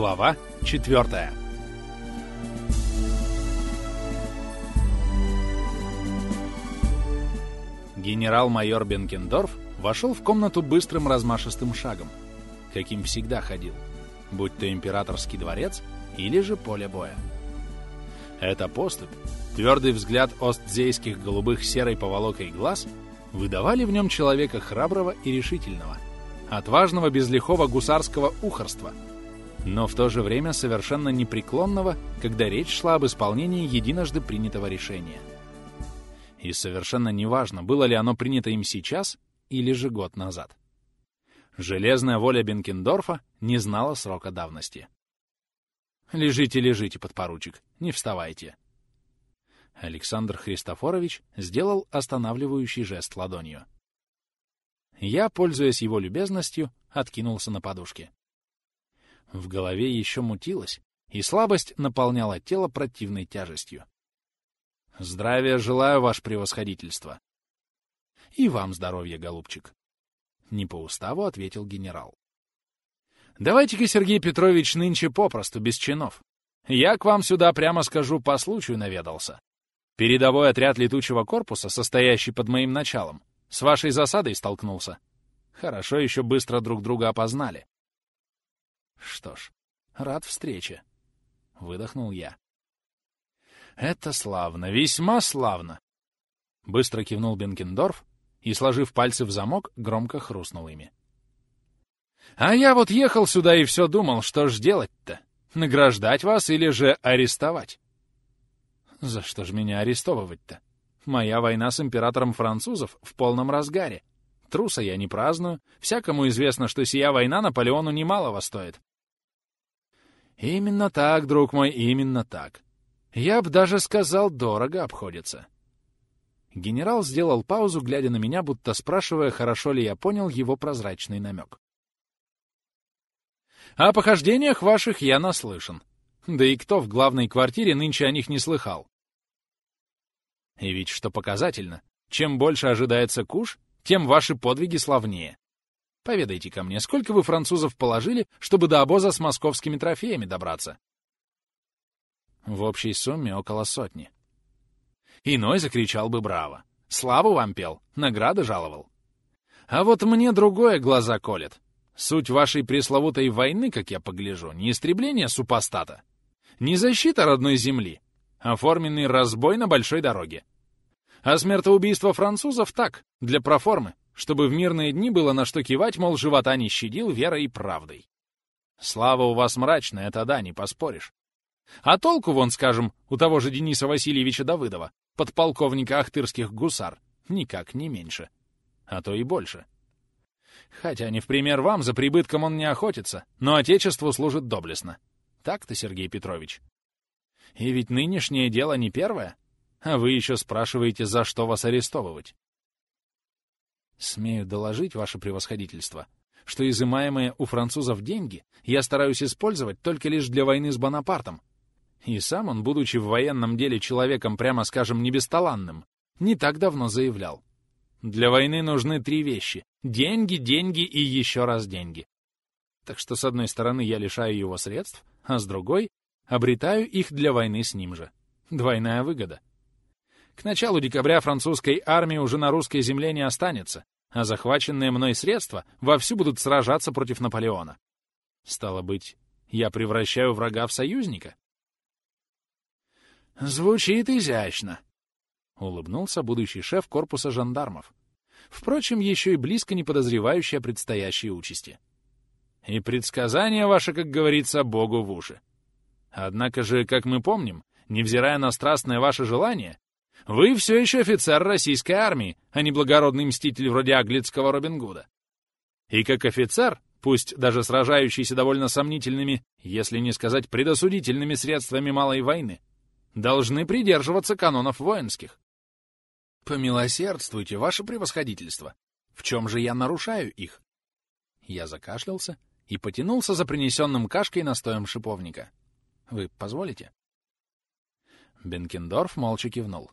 Глава 4 Генерал-майор Бенкендорф вошел в комнату быстрым размашистым шагом, каким всегда ходил, будь то императорский дворец или же поле боя. Эта поступь, твердый взгляд остзейских голубых серой поволокой глаз выдавали в нем человека храброго и решительного, отважного без лихого гусарского ухорства, но в то же время совершенно непреклонного, когда речь шла об исполнении единожды принятого решения. И совершенно неважно, было ли оно принято им сейчас или же год назад. Железная воля Бенкендорфа не знала срока давности. «Лежите, лежите, подпоручик, не вставайте». Александр Христофорович сделал останавливающий жест ладонью. Я, пользуясь его любезностью, откинулся на подушке. В голове еще мутилось, и слабость наполняла тело противной тяжестью. Здравия желаю, ваше превосходительство. И вам здоровья, голубчик. Не по уставу ответил генерал. Давайте-ка, Сергей Петрович, нынче попросту, без чинов. Я к вам сюда, прямо скажу, по случаю наведался. Передовой отряд летучего корпуса, состоящий под моим началом, с вашей засадой столкнулся. Хорошо еще быстро друг друга опознали. Что ж, рад встрече. Выдохнул я. Это славно, весьма славно. Быстро кивнул Бенкендорф и, сложив пальцы в замок, громко хрустнул ими. А я вот ехал сюда и все думал, что ж делать-то? Награждать вас или же арестовать? За что ж меня арестовывать-то? Моя война с императором французов в полном разгаре. Труса я не праздную. Всякому известно, что сия война Наполеону немалого стоит. Именно так, друг мой, именно так. Я б даже сказал, дорого обходится. Генерал сделал паузу, глядя на меня, будто спрашивая, хорошо ли я понял его прозрачный намек. О похождениях ваших я наслышан. Да и кто в главной квартире нынче о них не слыхал? И ведь что показательно, чем больше ожидается куш, тем ваши подвиги славнее. Поведайте ко мне, сколько вы французов положили, чтобы до обоза с московскими трофеями добраться? В общей сумме около сотни. Иной закричал бы «Браво!» Славу вам пел, награды жаловал. А вот мне другое глаза колет. Суть вашей пресловутой войны, как я погляжу, не истребление супостата, не защита родной земли, а оформленный разбой на большой дороге. А смертоубийство французов так, для проформы, чтобы в мирные дни было на что кивать, мол, живота не щадил верой и правдой. Слава у вас мрачная, это да, не поспоришь. А толку, вон, скажем, у того же Дениса Васильевича Давыдова, подполковника ахтырских гусар, никак не меньше. А то и больше. Хотя не в пример вам, за прибытком он не охотится, но Отечеству служит доблестно. Так-то, Сергей Петрович. И ведь нынешнее дело не первое, а вы еще спрашиваете, за что вас арестовывать. Смею доложить, ваше превосходительство, что изымаемые у французов деньги я стараюсь использовать только лишь для войны с Бонапартом. И сам он, будучи в военном деле человеком, прямо скажем, не бесталанным, не так давно заявлял. Для войны нужны три вещи — деньги, деньги и еще раз деньги. Так что, с одной стороны, я лишаю его средств, а с другой — обретаю их для войны с ним же. Двойная выгода. К началу декабря французской армии уже на русской земле не останется, а захваченные мной средства вовсю будут сражаться против Наполеона. Стало быть, я превращаю врага в союзника? Звучит изящно, — улыбнулся будущий шеф корпуса жандармов. Впрочем, еще и близко не подозревающий о предстоящей участи. И предсказание ваше, как говорится, Богу в уши. Однако же, как мы помним, невзирая на страстное ваше желание, вы все еще офицер российской армии, а не благородный мститель вроде аглицкого Робин Гуда. И как офицер, пусть даже сражающийся довольно сомнительными, если не сказать предосудительными средствами малой войны, должны придерживаться канонов воинских. Помилосердствуйте, ваше превосходительство. В чем же я нарушаю их? Я закашлялся и потянулся за принесенным кашкой настоем шиповника. Вы позволите? Бенкендорф молча кивнул.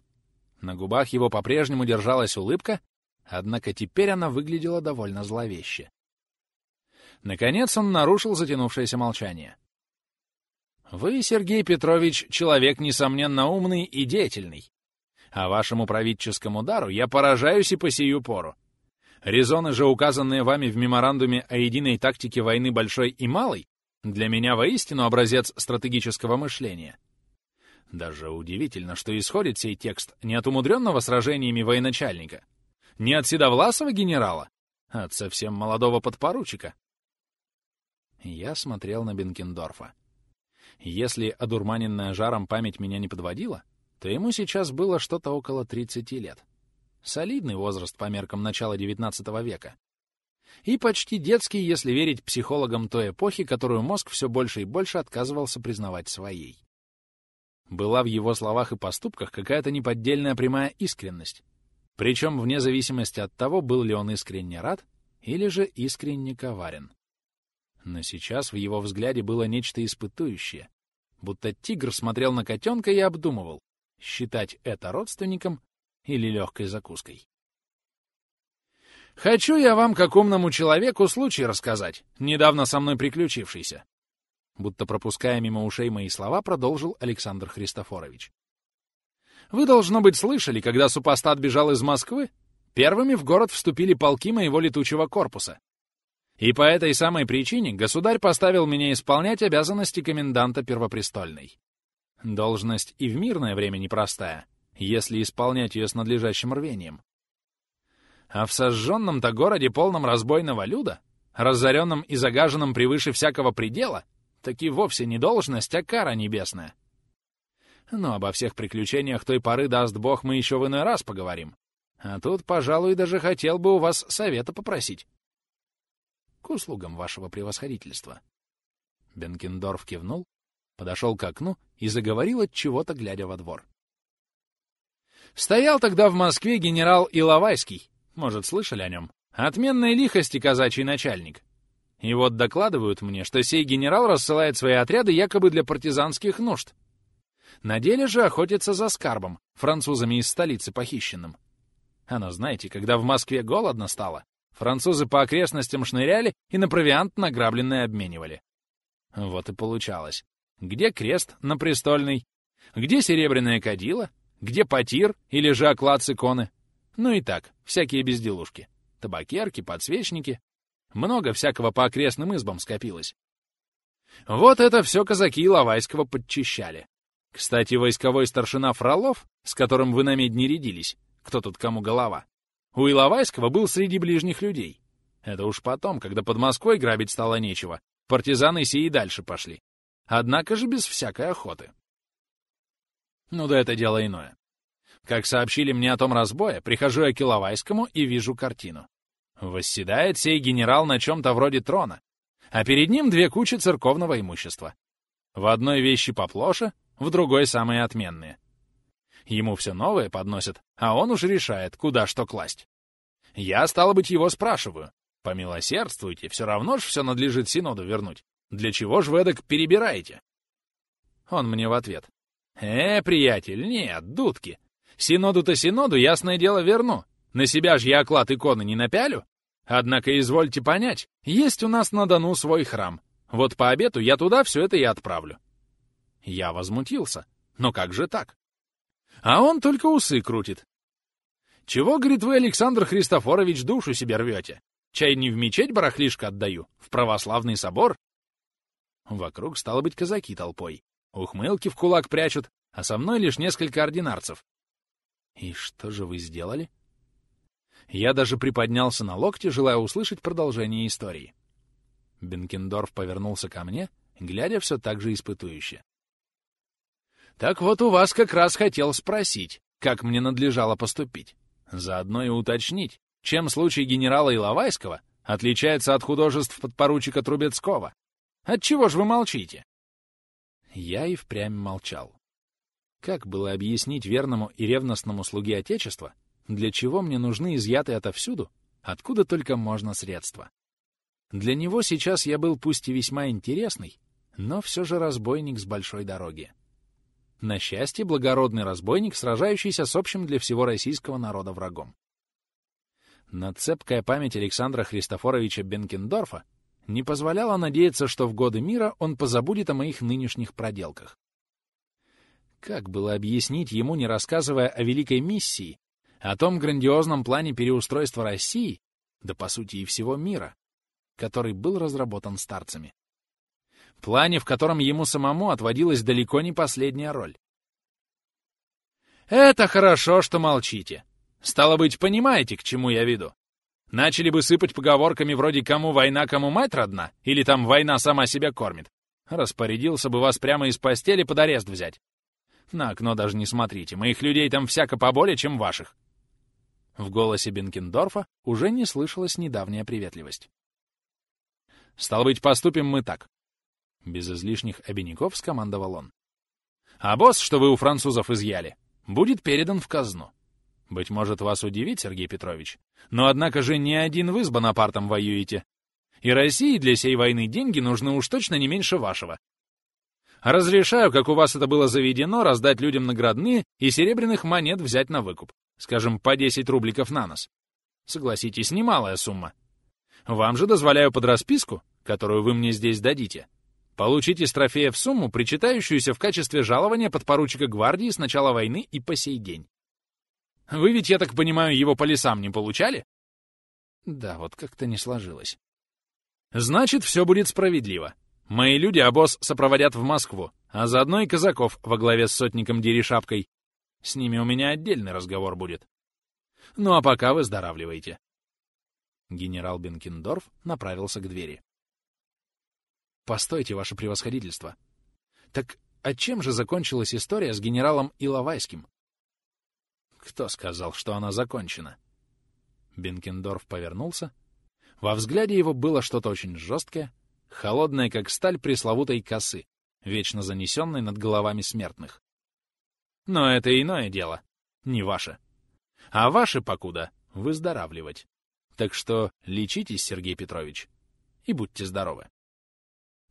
На губах его по-прежнему держалась улыбка, однако теперь она выглядела довольно зловеще. Наконец он нарушил затянувшееся молчание. Вы, Сергей Петрович, человек, несомненно, умный и деятельный. А вашему правительскому дару я поражаюсь и по сию пору. Резоны же, указанные вами в меморандуме о единой тактике войны большой и малой, для меня воистину образец стратегического мышления. Даже удивительно, что исходит сей текст не от умудренного сражениями военачальника, не от седовласого генерала, а от совсем молодого подпоручика. Я смотрел на Бенкендорфа. Если одурманенная жаром память меня не подводила, то ему сейчас было что-то около 30 лет. Солидный возраст по меркам начала XIX века. И почти детский, если верить психологам той эпохи, которую мозг все больше и больше отказывался признавать своей. Была в его словах и поступках какая-то неподдельная прямая искренность, причем вне зависимости от того, был ли он искренне рад или же искренне коварен. Но сейчас в его взгляде было нечто испытующее, будто тигр смотрел на котенка и обдумывал, считать это родственником или легкой закуской. «Хочу я вам, как умному человеку, случай рассказать, недавно со мной приключившийся», будто пропуская мимо ушей мои слова, продолжил Александр Христофорович. «Вы, должно быть, слышали, когда супостат бежал из Москвы, первыми в город вступили полки моего летучего корпуса. И по этой самой причине государь поставил меня исполнять обязанности коменданта Первопрестольной. Должность и в мирное время непростая, если исполнять ее с надлежащим рвением. А в сожженном-то городе, полном разбойного люда, разоренном и загаженном превыше всякого предела, таки вовсе не должность, а кара небесная. Но обо всех приключениях той поры, даст бог, мы еще в иной раз поговорим. А тут, пожалуй, даже хотел бы у вас совета попросить. К услугам вашего превосходительства. Бенкендорф кивнул, подошел к окну и заговорил от чего-то, глядя во двор. Стоял тогда в Москве генерал Иловайский, может, слышали о нем, отменной лихости казачий начальник. И вот докладывают мне, что сей генерал рассылает свои отряды якобы для партизанских нужд. На деле же охотится за скарбом, французами из столицы похищенным. Оно, знаете, когда в Москве голодно стало, французы по окрестностям шныряли и на провиант награбленное обменивали. Вот и получалось. Где крест на престольный? Где серебряное кадило? Где потир или же оклад с иконы? Ну и так, всякие безделушки. Табакерки, подсвечники. Много всякого по окрестным избам скопилось. Вот это все казаки Лавайского подчищали. Кстати, войсковой старшина Фролов, с которым вы на медне рядились, кто тут кому голова, у Иловайского был среди ближних людей. Это уж потом, когда под Москвой грабить стало нечего, партизаны сии дальше пошли. Однако же без всякой охоты. Ну да это дело иное. Как сообщили мне о том разбое, прихожу я к Иловайскому и вижу картину. Восседает сей генерал на чем-то вроде трона, а перед ним две кучи церковного имущества. В одной вещи поплоше, в другой самые отменные. Ему все новое подносят, а он уж решает, куда что класть. Я, стало быть, его спрашиваю. Помилосердствуйте, все равно ж все надлежит Синоду вернуть. Для чего ж вы эдак перебираете? Он мне в ответ. Э, приятель, нет, дудки. Синоду-то синоду, ясное дело, верну. На себя ж я оклад иконы не напялю. Однако, извольте понять, есть у нас на Дону свой храм. Вот по обету я туда все это и отправлю. Я возмутился. Но как же так? А он только усы крутит. Чего, говорит, вы, Александр Христофорович, душу себе рвете? Чай не в мечеть барахлишко отдаю, в православный собор? Вокруг стало быть казаки толпой. Ухмылки в кулак прячут, а со мной лишь несколько ординарцев. И что же вы сделали? Я даже приподнялся на локте, желая услышать продолжение истории. Бенкендорф повернулся ко мне, глядя все так же испытующе. «Так вот у вас как раз хотел спросить, как мне надлежало поступить. Заодно и уточнить, чем случай генерала Иловайского отличается от художеств подпоручика Трубецкого. Отчего же вы молчите?» Я и впрямь молчал. Как было объяснить верному и ревностному слуге Отечества, для чего мне нужны изъятые отовсюду, откуда только можно средства? Для него сейчас я был пусть и весьма интересный, но все же разбойник с большой дороги. На счастье, благородный разбойник, сражающийся с общим для всего российского народа врагом. Но цепкая память Александра Христофоровича Бенкендорфа не позволяло надеяться, что в годы мира он позабудет о моих нынешних проделках. Как было объяснить ему, не рассказывая о великой миссии, о том грандиозном плане переустройства России, да по сути и всего мира, который был разработан старцами? Плане, в котором ему самому отводилась далеко не последняя роль. «Это хорошо, что молчите. Стало быть, понимаете, к чему я веду. Начали бы сыпать поговорками вроде «кому война, кому мать родна» или там «война сама себя кормит». Распорядился бы вас прямо из постели под арест взять. На окно даже не смотрите, моих людей там всяко поболее, чем ваших. В голосе Бенкендорфа уже не слышалась недавняя приветливость. «Стало быть, поступим мы так». Без излишних обиняков скомандовал он. «А босс, что вы у французов изъяли, будет передан в казну. Быть может, вас удивит, Сергей Петрович, но однако же не один вы с Бонапартом воюете. И России для сей войны деньги нужны уж точно не меньше вашего. Разрешаю, как у вас это было заведено, раздать людям наградные и серебряных монет взять на выкуп. Скажем, по 10 рубликов на нос. Согласитесь, немалая сумма. Вам же дозволяю под расписку, которую вы мне здесь дадите, получить из трофеев сумму, причитающуюся в качестве жалования подпоручика гвардии с начала войны и по сей день. Вы ведь, я так понимаю, его по лесам не получали? Да, вот как-то не сложилось. Значит, все будет справедливо. Мои люди обоз сопроводят в Москву, а заодно и казаков во главе с сотником Деришапкой. С ними у меня отдельный разговор будет. Ну а пока выздоравливайте. Генерал Бенкендорф направился к двери. «Постойте, ваше превосходительство. Так а чем же закончилась история с генералом Иловайским?» Кто сказал, что она закончена? Бенкендорф повернулся. Во взгляде его было что-то очень жесткое, холодное, как сталь пресловутой косы, вечно занесенной над головами смертных. Но это иное дело, не ваше. А ваше, покуда, выздоравливать. Так что лечитесь, Сергей Петрович, и будьте здоровы.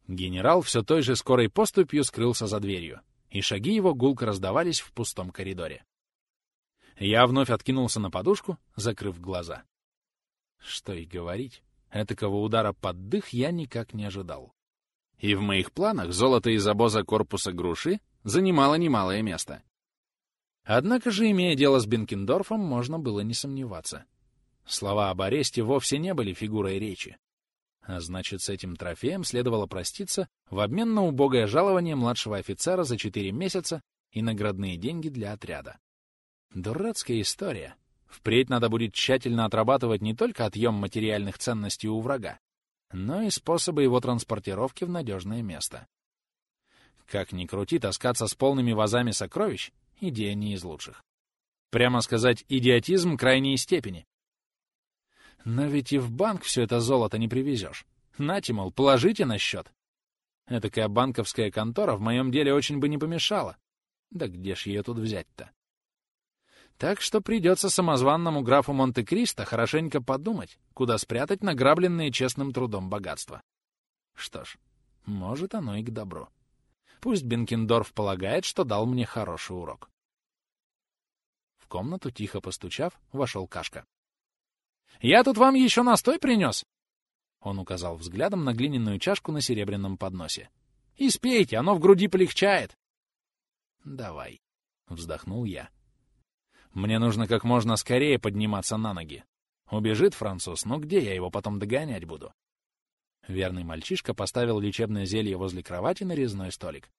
Генерал все той же скорой поступью скрылся за дверью, и шаги его гулко раздавались в пустом коридоре. Я вновь откинулся на подушку, закрыв глаза. Что и говорить, этакого удара под дых я никак не ожидал. И в моих планах золото из обоза корпуса груши занимало немалое место. Однако же, имея дело с Бенкендорфом, можно было не сомневаться. Слова об аресте вовсе не были фигурой речи. А значит, с этим трофеем следовало проститься в обмен на убогое жалование младшего офицера за четыре месяца и наградные деньги для отряда. Дурацкая история. Впредь надо будет тщательно отрабатывать не только отъем материальных ценностей у врага, но и способы его транспортировки в надежное место. Как ни крути, таскаться с полными вазами сокровищ — идея не из лучших. Прямо сказать, идиотизм крайней степени. Но ведь и в банк все это золото не привезешь. Нате, мол, положите на счет. Этакая банковская контора в моем деле очень бы не помешала. Да где ж ее тут взять-то? Так что придется самозванному графу Монте-Кристо хорошенько подумать, куда спрятать награбленные честным трудом богатства. Что ж, может оно и к добру. Пусть Бенкендорф полагает, что дал мне хороший урок. В комнату, тихо постучав, вошел Кашка. «Я тут вам еще настой принес!» Он указал взглядом на глиняную чашку на серебряном подносе. «И спейте, оно в груди полегчает!» «Давай», — вздохнул я. Мне нужно как можно скорее подниматься на ноги. Убежит француз, но где я его потом догонять буду? Верный мальчишка поставил лечебное зелье возле кровати на резной столик.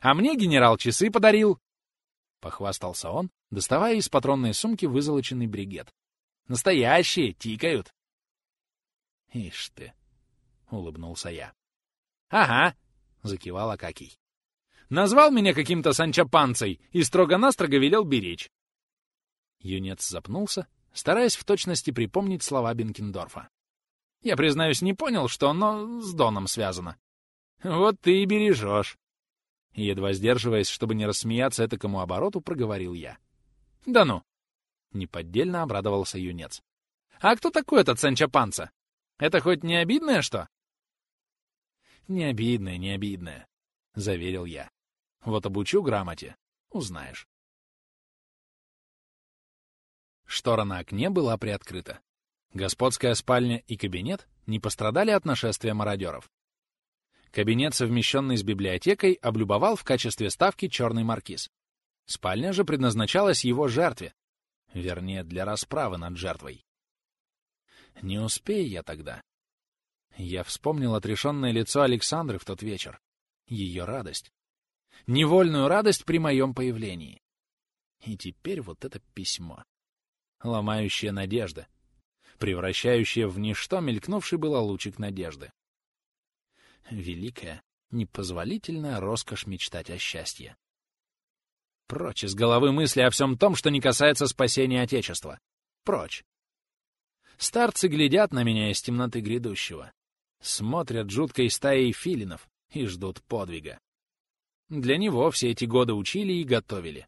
«А мне генерал часы подарил!» Похвастался он, доставая из патронной сумки вызолоченный бригет. «Настоящие, тикают!» «Ишь ты!» — улыбнулся я. «Ага!» — закивал Акакий. «Назвал меня каким-то санчапанцей и строго-настрого велел беречь. Юнец запнулся, стараясь в точности припомнить слова Бенкендорфа. Я, признаюсь, не понял, что оно с Доном связано. Вот ты и бережешь. Едва сдерживаясь, чтобы не рассмеяться этакому обороту, проговорил я. Да ну! Неподдельно обрадовался юнец. А кто такой этот Санчо Панца? Это хоть не обидное что? Не обидное, не обидное, заверил я. Вот обучу грамоте, узнаешь. Штора на окне была приоткрыта. Господская спальня и кабинет не пострадали от нашествия мародеров. Кабинет, совмещенный с библиотекой, облюбовал в качестве ставки черный маркиз. Спальня же предназначалась его жертве, вернее, для расправы над жертвой. Не успею я тогда. Я вспомнил отрешенное лицо Александры в тот вечер. Ее радость. Невольную радость при моем появлении. И теперь вот это письмо. Ломающее надежды. Превращающее в ничто мелькнувший было лучик надежды. Великая, непозволительная роскошь мечтать о счастье. Прочь из головы мысли о всем том, что не касается спасения Отечества. Прочь. Старцы глядят на меня из темноты грядущего. Смотрят жуткой стаей филинов и ждут подвига. Для него все эти годы учили и готовили.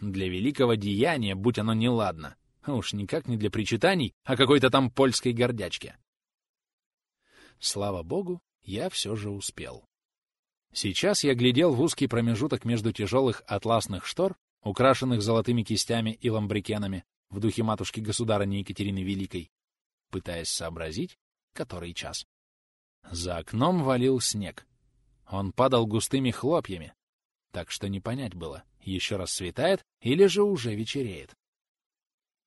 Для великого деяния, будь оно неладно. Уж никак не для причитаний, а какой-то там польской гордячки. Слава богу, я все же успел. Сейчас я глядел в узкий промежуток между тяжелых атласных штор, украшенных золотыми кистями и ламбрикенами, в духе матушки-государыни Екатерины Великой, пытаясь сообразить, который час. За окном валил снег. Он падал густыми хлопьями, так что не понять было, еще раз светает или же уже вечереет.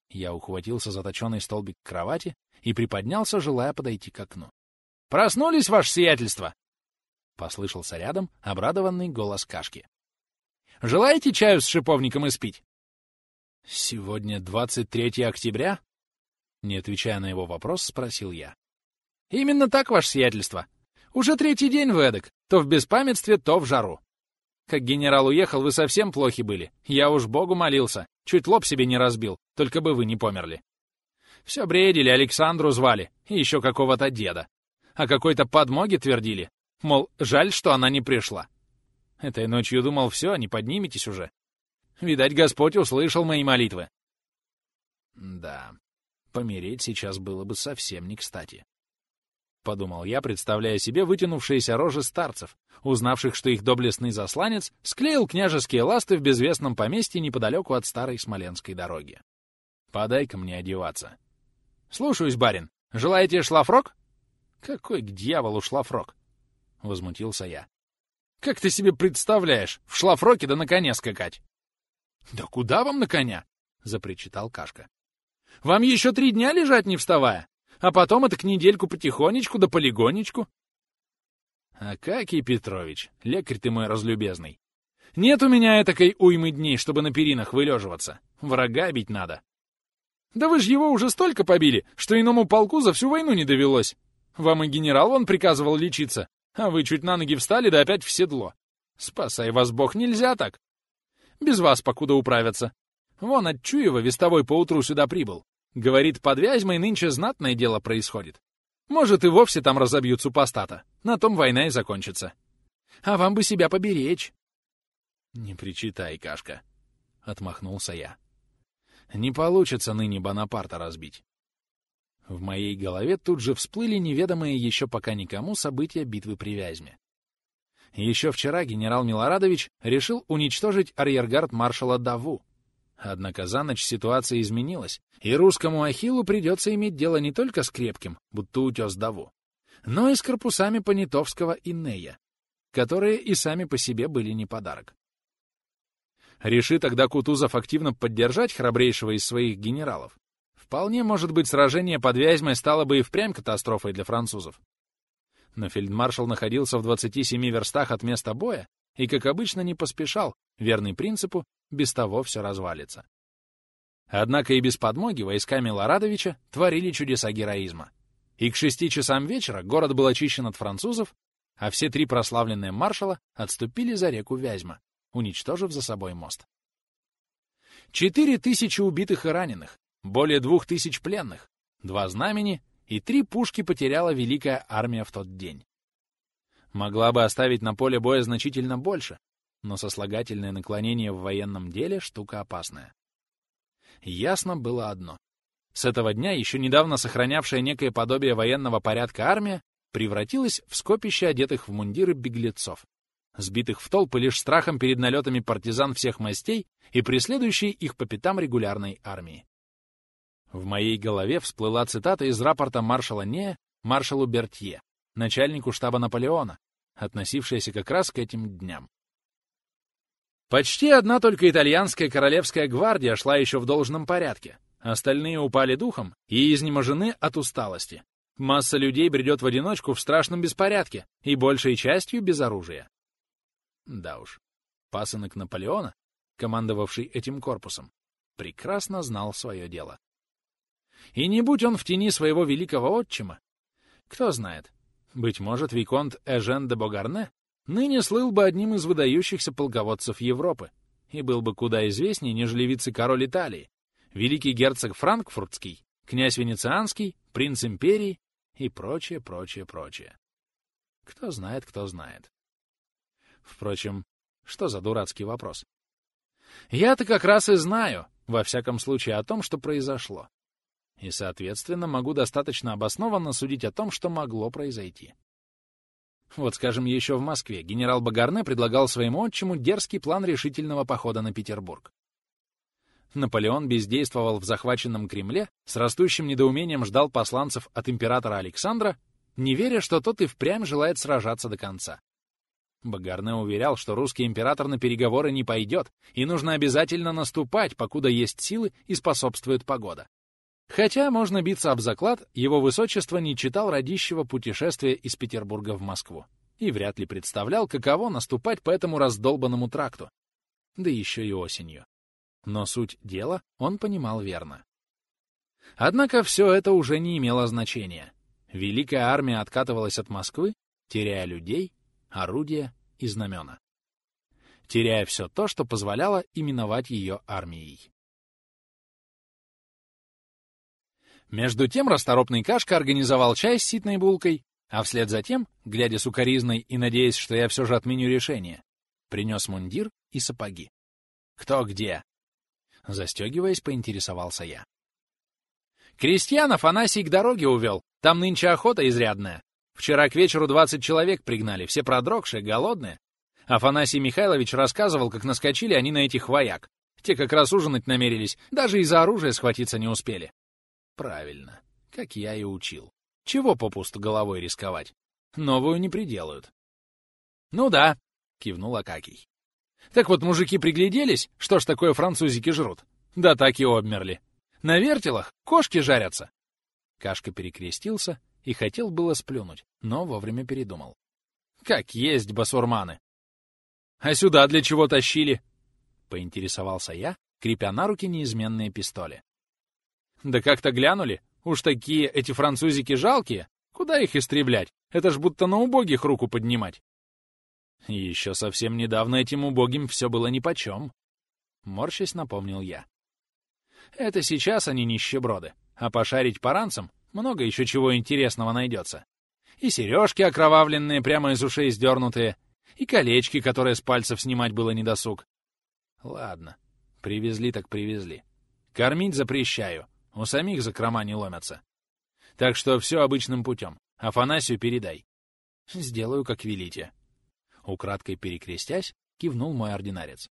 Я ухватился за точенный столбик кровати и приподнялся, желая подойти к окну. «Проснулись, ваше сиятельство!» — послышался рядом обрадованный голос Кашки. «Желаете чаю с шиповником испить?» «Сегодня 23 октября?» Не отвечая на его вопрос, спросил я. «Именно так, ваше сиятельство. Уже третий день в эдак, то в беспамятстве, то в жару. Как генерал уехал, вы совсем плохи были. Я уж богу молился. Чуть лоб себе не разбил, только бы вы не померли. Все бредили, Александру звали, и еще какого-то деда. А какой-то подмоги твердили. Мол, жаль, что она не пришла. Этой ночью думал, все, не подниметесь уже. Видать, Господь услышал мои молитвы. Да, помереть сейчас было бы совсем не кстати. — подумал я, представляя себе вытянувшиеся рожи старцев, узнавших, что их доблестный засланец склеил княжеские ласты в безвестном поместье неподалеку от старой Смоленской дороги. «Подай-ка мне одеваться». «Слушаюсь, барин. Желаете шлафрок?» «Какой к дьяволу шлафрок?» — возмутился я. «Как ты себе представляешь, в шлафроке да на коне скакать?» «Да куда вам на коня?» — запричитал Кашка. «Вам еще три дня лежать не вставая? А потом это к недельку потихонечку да полигонечку. Акакий Петрович, лекарь ты мой разлюбезный. Нет у меня этакой уймы дней, чтобы на перинах вылеживаться. Врага бить надо. Да вы ж его уже столько побили, что иному полку за всю войну не довелось. Вам и генерал вон приказывал лечиться, а вы чуть на ноги встали, да опять в седло. Спасай вас бог, нельзя так. Без вас покуда управятся. Вон от Чуева вестовой поутру сюда прибыл. Говорит, под Вязьмой нынче знатное дело происходит. Может, и вовсе там разобьют супостата. На том война и закончится. А вам бы себя поберечь. Не причитай, Кашка, — отмахнулся я. Не получится ныне Бонапарта разбить. В моей голове тут же всплыли неведомые еще пока никому события битвы при Вязьме. Еще вчера генерал Милорадович решил уничтожить арьергард маршала Даву, Однако за ночь ситуация изменилась, и русскому Ахиллу придется иметь дело не только с крепким, будто утес Даву, но и с корпусами Понятовского и Нея, которые и сами по себе были не подарок. Реши тогда Кутузов активно поддержать храбрейшего из своих генералов. Вполне может быть сражение под Вязьмой стало бы и впрямь катастрофой для французов. Но фельдмаршал находился в 27 верстах от места боя и, как обычно, не поспешал, верный принципу, без того все развалится. Однако и без подмоги войска Милорадовича творили чудеса героизма. И к шести часам вечера город был очищен от французов, а все три прославленные маршала отступили за реку Вязьма, уничтожив за собой мост. Четыре тысячи убитых и раненых, более двух тысяч пленных, два знамени и три пушки потеряла Великая Армия в тот день. Могла бы оставить на поле боя значительно больше, но сослагательное наклонение в военном деле — штука опасная. Ясно было одно. С этого дня еще недавно сохранявшая некое подобие военного порядка армия превратилась в скопище одетых в мундиры беглецов, сбитых в толпы лишь страхом перед налетами партизан всех мастей и преследующей их по пятам регулярной армии. В моей голове всплыла цитата из рапорта маршала Нея маршалу Бертье, начальнику штаба Наполеона, относившееся как раз к этим дням. Почти одна только итальянская королевская гвардия шла еще в должном порядке. Остальные упали духом и изнеможены от усталости. Масса людей бредет в одиночку в страшном беспорядке и большей частью без оружия. Да уж, пасынок Наполеона, командовавший этим корпусом, прекрасно знал свое дело. И не будь он в тени своего великого отчима, кто знает, быть может, Виконт Эжен де Богарне ныне слыл бы одним из выдающихся полководцев Европы и был бы куда известнее, нежели вице-король Италии, великий герцог Франкфуртский, князь Венецианский, принц империи и прочее, прочее, прочее. Кто знает, кто знает. Впрочем, что за дурацкий вопрос? Я-то как раз и знаю, во всяком случае, о том, что произошло. И, соответственно, могу достаточно обоснованно судить о том, что могло произойти. Вот, скажем, еще в Москве генерал Багарне предлагал своему отчиму дерзкий план решительного похода на Петербург. Наполеон бездействовал в захваченном Кремле, с растущим недоумением ждал посланцев от императора Александра, не веря, что тот и впрямь желает сражаться до конца. Багарне уверял, что русский император на переговоры не пойдет, и нужно обязательно наступать, покуда есть силы и способствует погода. Хотя, можно биться об заклад, его высочество не читал радищего путешествия из Петербурга в Москву и вряд ли представлял, каково наступать по этому раздолбанному тракту, да еще и осенью. Но суть дела он понимал верно. Однако все это уже не имело значения. Великая армия откатывалась от Москвы, теряя людей, орудия и знамена. Теряя все то, что позволяло именовать ее армией. Между тем расторопный Кашка организовал чай с ситной булкой, а вслед за тем, глядя сукоризной и надеясь, что я все же отменю решение, принес мундир и сапоги. «Кто где?» Застегиваясь, поинтересовался я. «Крестьян Афанасий к дороге увел. Там нынче охота изрядная. Вчера к вечеру двадцать человек пригнали, все продрогшие, голодные. Афанасий Михайлович рассказывал, как наскочили они на этих вояк. Те как раз ужинать намерились, даже из-за оружия схватиться не успели. Правильно, как я и учил. Чего попусту головой рисковать? Новую не приделают. Ну да, кивнул Акакий. Так вот, мужики пригляделись, что ж такое французики жрут. Да так и обмерли. На вертелах кошки жарятся. Кашка перекрестился и хотел было сплюнуть, но вовремя передумал. Как есть басурманы. А сюда для чего тащили? Поинтересовался я, крепя на руки неизменные пистоли. Да как-то глянули. Уж такие эти французики жалкие. Куда их истреблять? Это ж будто на убогих руку поднимать. еще совсем недавно этим убогим все было нипочем. Морщась напомнил я. Это сейчас они нищеброды, а пошарить по ранцам много еще чего интересного найдется. И сережки окровавленные, прямо из ушей сдернутые, и колечки, которые с пальцев снимать было недосуг. Ладно, привезли так привезли. Кормить запрещаю, у самих закрома не ломятся. Так что все обычным путем. Афанасию передай. Сделаю, как велите. Украдкой перекрестясь, кивнул мой ординарец.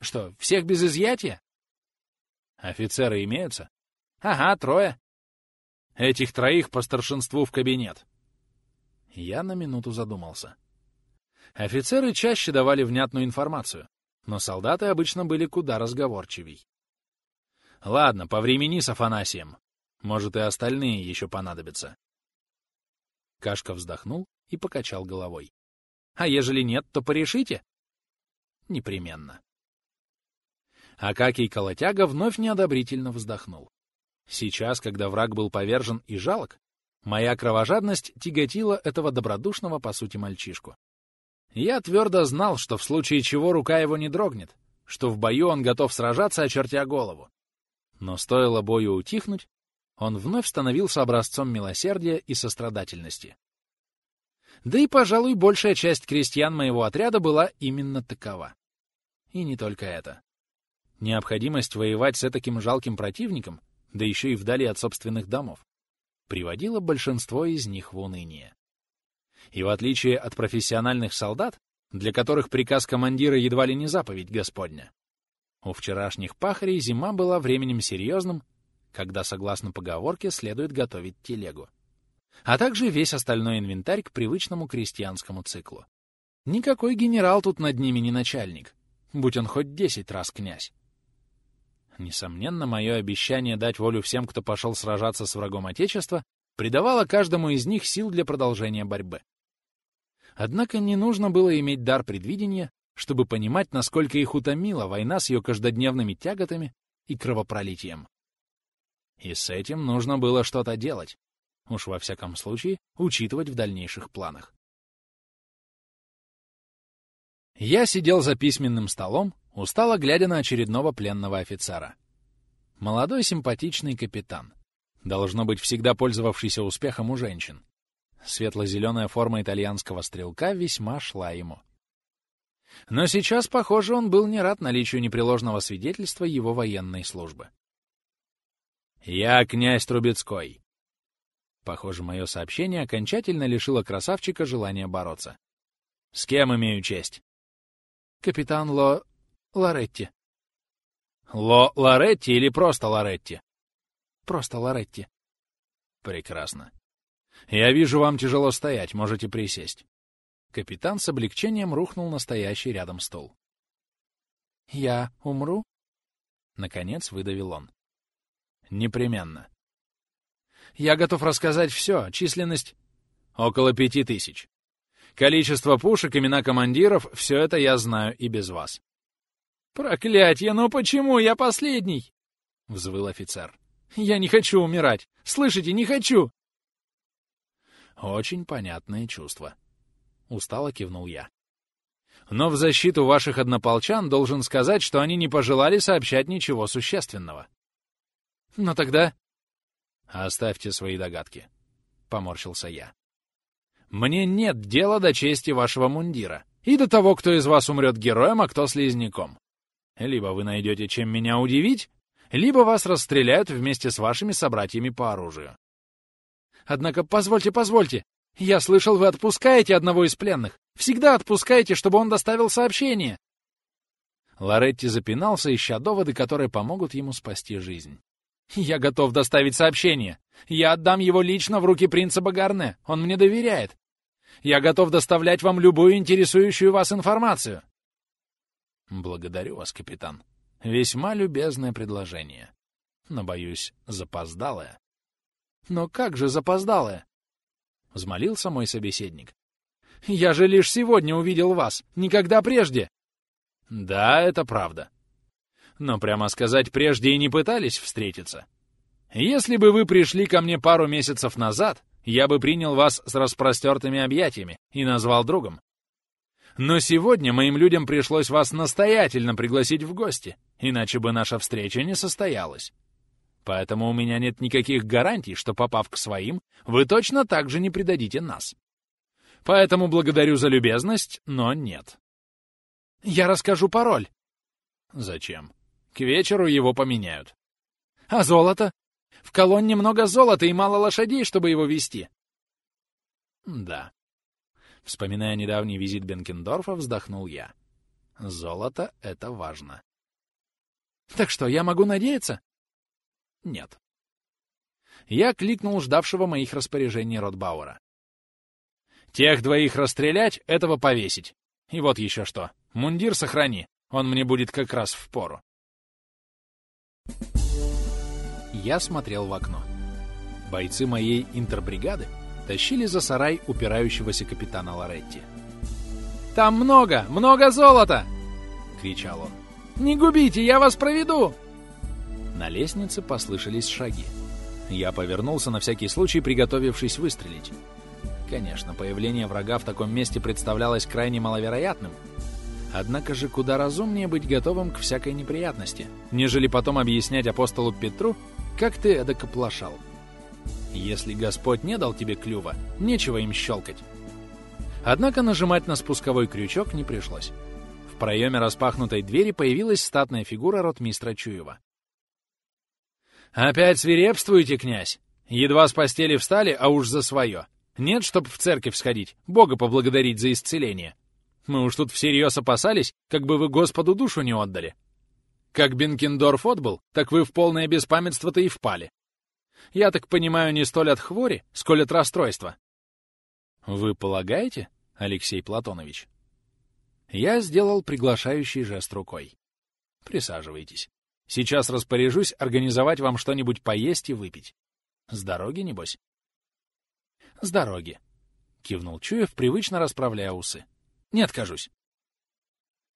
Что, всех без изъятия? Офицеры имеются? Ага, трое. Этих троих по старшинству в кабинет. Я на минуту задумался. Офицеры чаще давали внятную информацию, но солдаты обычно были куда разговорчивей. Ладно, повремени с Афанасием. Может, и остальные еще понадобятся. Кашка вздохнул и покачал головой. А ежели нет, то порешите? Непременно. Акакий Колотяга вновь неодобрительно вздохнул. Сейчас, когда враг был повержен и жалок, моя кровожадность тяготила этого добродушного, по сути, мальчишку. Я твердо знал, что в случае чего рука его не дрогнет, что в бою он готов сражаться, очертя голову. Но стоило бою утихнуть, он вновь становился образцом милосердия и сострадательности. Да и, пожалуй, большая часть крестьян моего отряда была именно такова. И не только это. Необходимость воевать с таким жалким противником, да еще и вдали от собственных домов, приводила большинство из них в уныние. И в отличие от профессиональных солдат, для которых приказ командира едва ли не заповедь Господня, у вчерашних пахарей зима была временем серьезным, когда, согласно поговорке, следует готовить телегу. а также весь остальной инвентарь к привычному крестьянскому циклу. Никакой генерал тут над ними не начальник, будь он хоть десять раз князь. Несомненно, мое обещание дать волю всем, кто пошел сражаться с врагом Отечества, придавало каждому из них сил для продолжения борьбы. Однако не нужно было иметь дар предвидения, чтобы понимать, насколько их утомила война с ее каждодневными тяготами и кровопролитием. И с этим нужно было что-то делать, уж во всяком случае учитывать в дальнейших планах. Я сидел за письменным столом, устало глядя на очередного пленного офицера. Молодой симпатичный капитан, должно быть всегда пользовавшийся успехом у женщин. Светло-зеленая форма итальянского стрелка весьма шла ему. Но сейчас, похоже, он был не рад наличию непреложного свидетельства его военной службы. «Я князь Трубецкой». Похоже, мое сообщение окончательно лишило красавчика желания бороться. «С кем имею честь?» «Капитан Ло... Лоретти». «Ло Лоретти или просто Лоретти?» «Просто Лоретти». «Прекрасно. Я вижу, вам тяжело стоять, можете присесть». Капитан с облегчением рухнул на стоящий рядом стол. «Я умру?» Наконец выдавил он. «Непременно». «Я готов рассказать все. Численность...» «Около пяти тысяч. Количество пушек, имена командиров — все это я знаю и без вас». «Проклятье, ну почему я последний?» — взвыл офицер. «Я не хочу умирать! Слышите, не хочу!» Очень понятное чувство. Устало кивнул я. Но в защиту ваших однополчан должен сказать, что они не пожелали сообщать ничего существенного. Но тогда... Оставьте свои догадки. Поморщился я. Мне нет дела до чести вашего мундира и до того, кто из вас умрет героем, а кто слизняком. Либо вы найдете, чем меня удивить, либо вас расстреляют вместе с вашими собратьями по оружию. Однако позвольте, позвольте. Я слышал, вы отпускаете одного из пленных. Всегда отпускаете, чтобы он доставил сообщение. Лоретти запинался, ища доводы, которые помогут ему спасти жизнь. «Я готов доставить сообщение. Я отдам его лично в руки принца Багарне. Он мне доверяет. Я готов доставлять вам любую интересующую вас информацию». «Благодарю вас, капитан. Весьма любезное предложение. Но, боюсь, запоздалое. «Но как же запоздалое?» — взмолился мой собеседник. «Я же лишь сегодня увидел вас, никогда прежде!» «Да, это правда. Но, прямо сказать, прежде и не пытались встретиться. Если бы вы пришли ко мне пару месяцев назад, я бы принял вас с распростертыми объятиями и назвал другом. Но сегодня моим людям пришлось вас настоятельно пригласить в гости, иначе бы наша встреча не состоялась. Поэтому у меня нет никаких гарантий, что, попав к своим, вы точно так же не предадите нас. Поэтому благодарю за любезность, но нет. Я расскажу пароль. Зачем? К вечеру его поменяют. А золото? В колонне много золота и мало лошадей, чтобы его вести. Да. Вспоминая недавний визит Бенкендорфа, вздохнул я. Золото — это важно. Так что, я могу надеяться? Нет. Я кликнул ждавшего моих распоряжений Ротбауэра. Тех двоих расстрелять, этого повесить. И вот еще что. Мундир сохрани, он мне будет как раз в пору. Я смотрел в окно. Бойцы моей интербригады тащили за сарай упирающегося капитана Лоретти. «Там много, много золота!» — кричал он. «Не губите, я вас проведу!» На лестнице послышались шаги. Я повернулся на всякий случай, приготовившись выстрелить. Конечно, появление врага в таком месте представлялось крайне маловероятным. Однако же куда разумнее быть готовым к всякой неприятности, нежели потом объяснять апостолу Петру, как ты эдак оплошал. Если Господь не дал тебе клюва, нечего им щелкать. Однако нажимать на спусковой крючок не пришлось. В проеме распахнутой двери появилась статная фигура ротмистра Чуева. «Опять свирепствуете, князь? Едва с постели встали, а уж за свое. Нет, чтоб в церковь сходить, Бога поблагодарить за исцеление. Мы уж тут всерьез опасались, как бы вы Господу душу не отдали. Как Бенкендорф отбыл, так вы в полное беспамятство-то и впали. Я так понимаю, не столь от хвори, сколь от расстройства. Вы полагаете, Алексей Платонович? Я сделал приглашающий жест рукой. Присаживайтесь. Сейчас распоряжусь организовать вам что-нибудь поесть и выпить. С дороги, небось? С дороги. Кивнул Чуев, привычно расправляя усы. Не откажусь.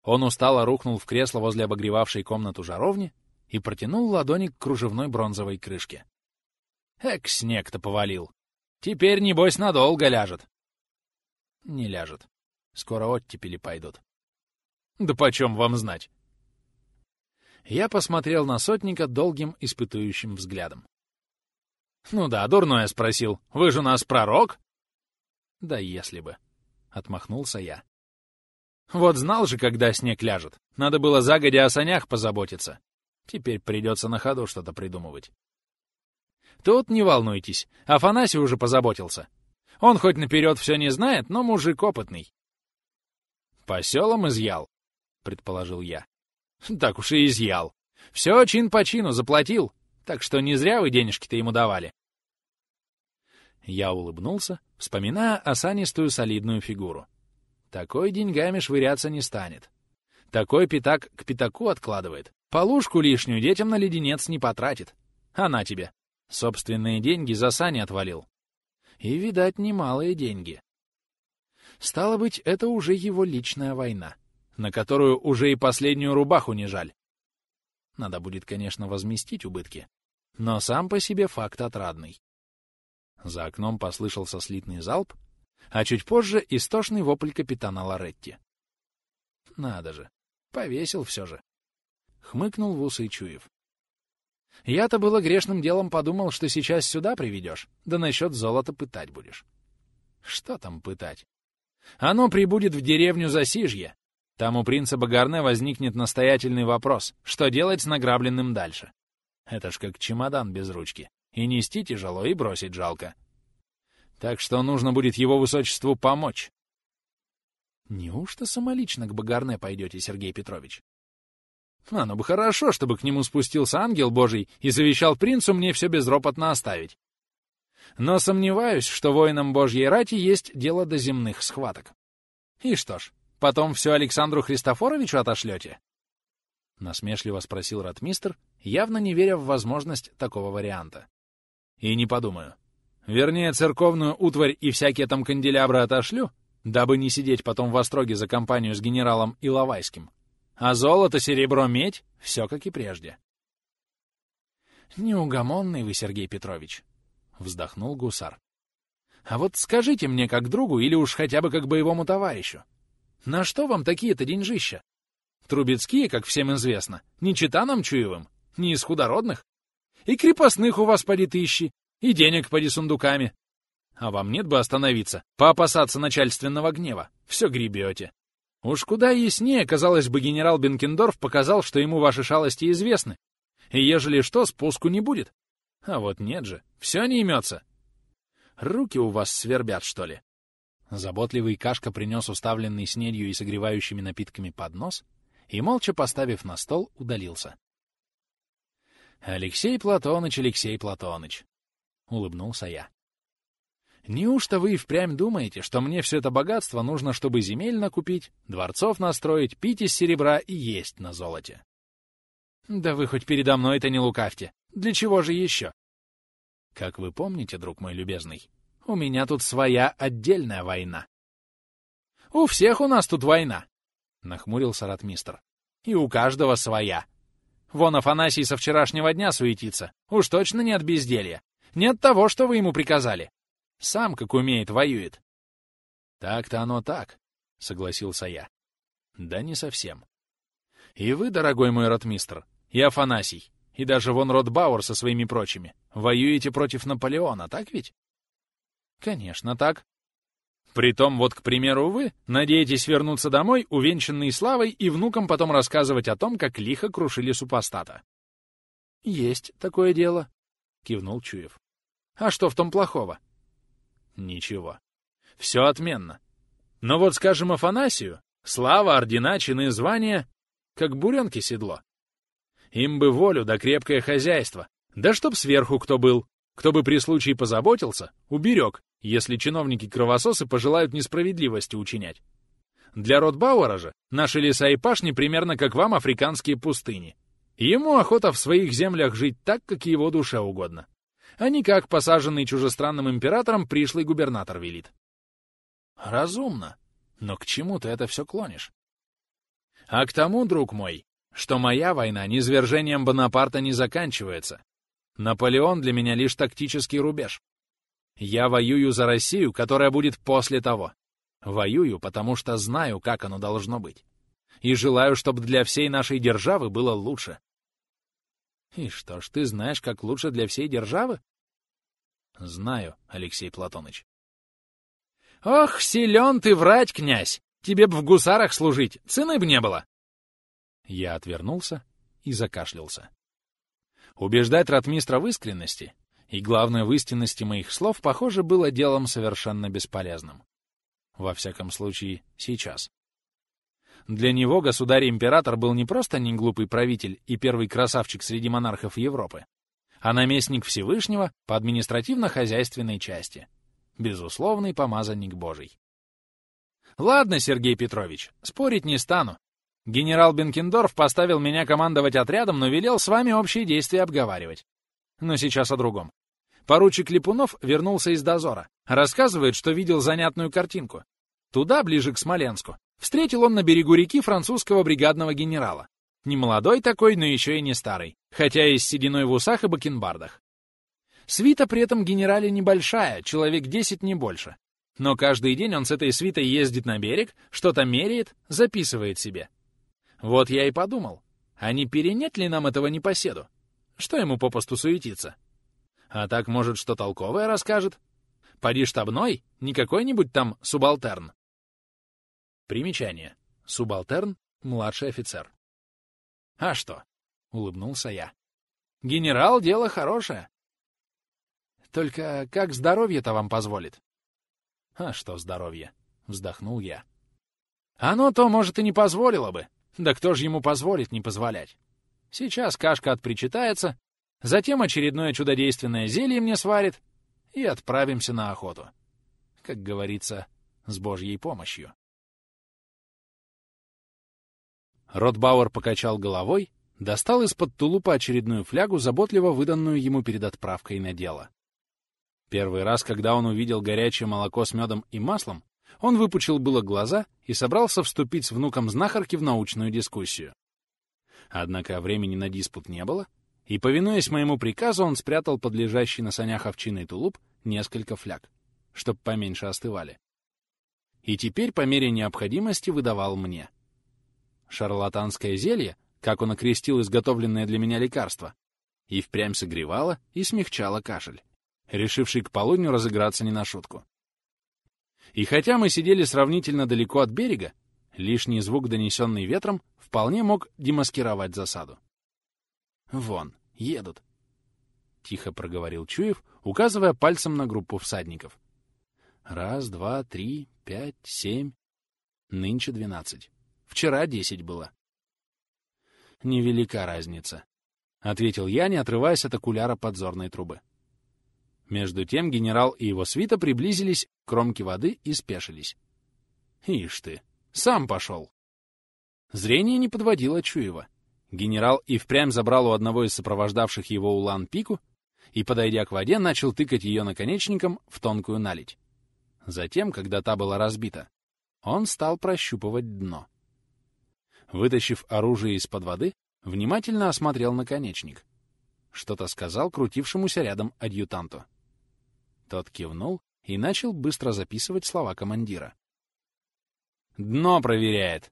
Он устало рухнул в кресло возле обогревавшей комнату жаровни и протянул ладони к кружевной бронзовой крышке. Эк, снег-то повалил. Теперь, небось, надолго ляжет. Не ляжет. Скоро оттепели пойдут. Да почем вам знать? Я посмотрел на сотника долгим испытующим взглядом. «Ну да, дурное спросил. Вы же у нас пророк?» «Да если бы», — отмахнулся я. «Вот знал же, когда снег ляжет. Надо было загодя о санях позаботиться. Теперь придется на ходу что-то придумывать». «Тут не волнуйтесь, Афанасий уже позаботился. Он хоть наперед все не знает, но мужик опытный». «По селам изъял», — предположил я. Так уж и изъял. Все чин по чину заплатил, так что не зря вы денежки-то ему давали. Я улыбнулся, вспоминая осанистую солидную фигуру. Такой деньгами швыряться не станет. Такой пятак к пятаку откладывает. Полушку лишнюю детям на леденец не потратит. Она тебе. Собственные деньги за сани отвалил. И, видать, немалые деньги. Стало быть, это уже его личная война на которую уже и последнюю рубаху не жаль. Надо будет, конечно, возместить убытки, но сам по себе факт отрадный. За окном послышался слитный залп, а чуть позже истошный вопль капитана Лоретти. Надо же, повесил все же. Хмыкнул в усы Чуев. Я-то было грешным делом подумал, что сейчас сюда приведешь, да насчет золота пытать будешь. Что там пытать? Оно прибудет в деревню Засижье, там у принца Багарне возникнет настоятельный вопрос, что делать с награбленным дальше. Это ж как чемодан без ручки. И нести тяжело, и бросить жалко. Так что нужно будет его высочеству помочь. Неужто самолично к Багарне пойдете, Сергей Петрович? А ну бы хорошо, чтобы к нему спустился ангел божий и завещал принцу мне все безропотно оставить. Но сомневаюсь, что воинам божьей рати есть дело до земных схваток. И что ж, Потом все Александру Христофоровичу отошлете?» Насмешливо спросил ратмистр, явно не веря в возможность такого варианта. «И не подумаю. Вернее, церковную утварь и всякие там канделябры отошлю, дабы не сидеть потом в остроге за компанию с генералом Иловайским. А золото, серебро, медь — все как и прежде». «Неугомонный вы, Сергей Петрович», — вздохнул гусар. «А вот скажите мне как другу или уж хотя бы как боевому товарищу, на что вам такие-то деньжища? Трубецкие, как всем известно, не чита нам Чуевым, не из худородных. И крепостных у вас поди тысячи, и денег поди сундуками. А вам нет бы остановиться, поопасаться начальственного гнева. Все гребете. Уж куда яснее, казалось бы, генерал Бенкендорф показал, что ему ваши шалости известны. И ежели что, спуску не будет. А вот нет же, все не имется. Руки у вас свербят, что ли? Заботливый Кашка принес уставленный снедью и согревающими напитками поднос и, молча поставив на стол, удалился. «Алексей Платоныч, Алексей Платоныч!» — улыбнулся я. «Неужто вы впрямь думаете, что мне все это богатство нужно, чтобы земель накупить, дворцов настроить, пить из серебра и есть на золоте?» «Да вы хоть передо мной-то не лукавьте! Для чего же еще?» «Как вы помните, друг мой любезный, у меня тут своя отдельная война. У всех у нас тут война, — нахмурился ратмистр. И у каждого своя. Вон Афанасий со вчерашнего дня суетится. Уж точно не от безделья. Не от того, что вы ему приказали. Сам, как умеет, воюет. Так-то оно так, — согласился я. Да не совсем. И вы, дорогой мой ротмистр, и Афанасий, и даже вон Ротбауэр со своими прочими, воюете против Наполеона, так ведь? Конечно, так. Притом, вот, к примеру, вы надеетесь вернуться домой, увенчанный славой, и внукам потом рассказывать о том, как лихо крушили супостата. «Есть такое дело», — кивнул Чуев. «А что в том плохого?» «Ничего. Все отменно. Но вот, скажем, Афанасию, слава, ордена, чины, звания, как буренки седло. Им бы волю да крепкое хозяйство, да чтоб сверху кто был, кто бы при случае позаботился, уберег, если чиновники-кровососы пожелают несправедливости учинять. Для Ротбауэра же наши леса и пашни примерно как вам африканские пустыни. Ему охота в своих землях жить так, как его душе угодно. А не как посаженный чужестранным императором пришлый губернатор велит. Разумно. Но к чему ты это все клонишь? А к тому, друг мой, что моя война низвержением Бонапарта не заканчивается. Наполеон для меня лишь тактический рубеж. Я воюю за Россию, которая будет после того. Воюю, потому что знаю, как оно должно быть. И желаю, чтобы для всей нашей державы было лучше. И что ж, ты знаешь, как лучше для всей державы? Знаю, Алексей Платоныч. Ох, силен ты врать, князь! Тебе б в гусарах служить, цены б не было. Я отвернулся и закашлялся. Убеждать ратмистра в искренности и, главное, в истинности моих слов, похоже, было делом совершенно бесполезным. Во всяком случае, сейчас. Для него государь-император был не просто неглупый правитель и первый красавчик среди монархов Европы, а наместник Всевышнего по административно-хозяйственной части. Безусловный помазанник Божий. Ладно, Сергей Петрович, спорить не стану. Генерал Бенкендорф поставил меня командовать отрядом, но велел с вами общие действия обговаривать. Но сейчас о другом. Поручик Липунов вернулся из дозора. Рассказывает, что видел занятную картинку. Туда, ближе к Смоленску, встретил он на берегу реки французского бригадного генерала. Не молодой такой, но еще и не старый, хотя и с сединой в усах и бакенбардах. Свита при этом генерале небольшая, человек 10 не больше. Но каждый день он с этой свитой ездит на берег, что-то меряет, записывает себе. Вот я и подумал, а не перенять ли нам этого непоседу? Что ему попусту суетиться? А так, может, что толковое расскажет? Поди штабной, не какой-нибудь там субалтерн. Примечание. Субалтерн — младший офицер. А что? — улыбнулся я. Генерал — дело хорошее. Только как здоровье-то вам позволит? А что здоровье? — вздохнул я. Оно то, может, и не позволило бы, да кто же ему позволит не позволять? Сейчас кашка отпричитается, затем очередное чудодейственное зелье мне сварит, и отправимся на охоту. Как говорится, с Божьей помощью. Ротбауэр покачал головой, достал из-под тулупа очередную флягу, заботливо выданную ему перед отправкой на дело. Первый раз, когда он увидел горячее молоко с медом и маслом, он выпучил было глаза и собрался вступить с внуком знахарки в научную дискуссию. Однако времени на диспут не было, и, повинуясь моему приказу, он спрятал под лежащий на санях овчиный тулуп несколько фляг, чтоб поменьше остывали. И теперь по мере необходимости выдавал мне. Шарлатанское зелье, как он окрестил изготовленное для меня лекарство, и впрямь согревало и смягчало кашель, решивший к полудню разыграться не на шутку. И хотя мы сидели сравнительно далеко от берега, лишний звук, донесенный ветром, вполне мог демаскировать засаду. «Вон, едут», — тихо проговорил Чуев, указывая пальцем на группу всадников. «Раз, два, три, пять, семь. Нынче двенадцать. Вчера десять было». «Невелика разница», — ответил я, не отрываясь от окуляра подзорной трубы. Между тем генерал и его свита приблизились к кромке воды и спешились. Ишь ты, сам пошел. Зрение не подводило Чуева. Генерал и впрямь забрал у одного из сопровождавших его улан пику и, подойдя к воде, начал тыкать ее наконечником в тонкую наледь. Затем, когда та была разбита, он стал прощупывать дно. Вытащив оружие из-под воды, внимательно осмотрел наконечник. Что-то сказал крутившемуся рядом адъютанту. Тот кивнул и начал быстро записывать слова командира. «Дно проверяет!»